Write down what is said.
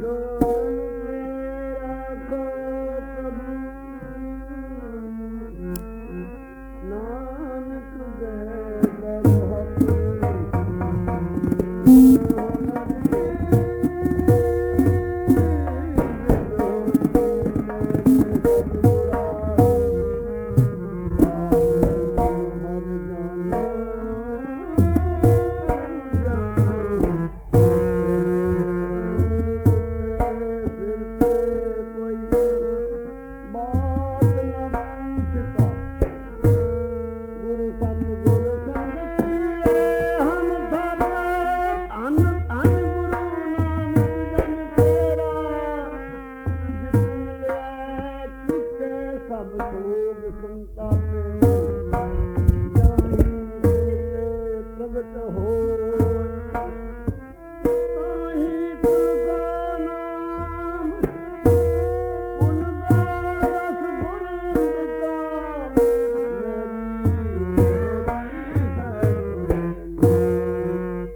Good. ਪ੍ਰਗਟ ਹੋਏ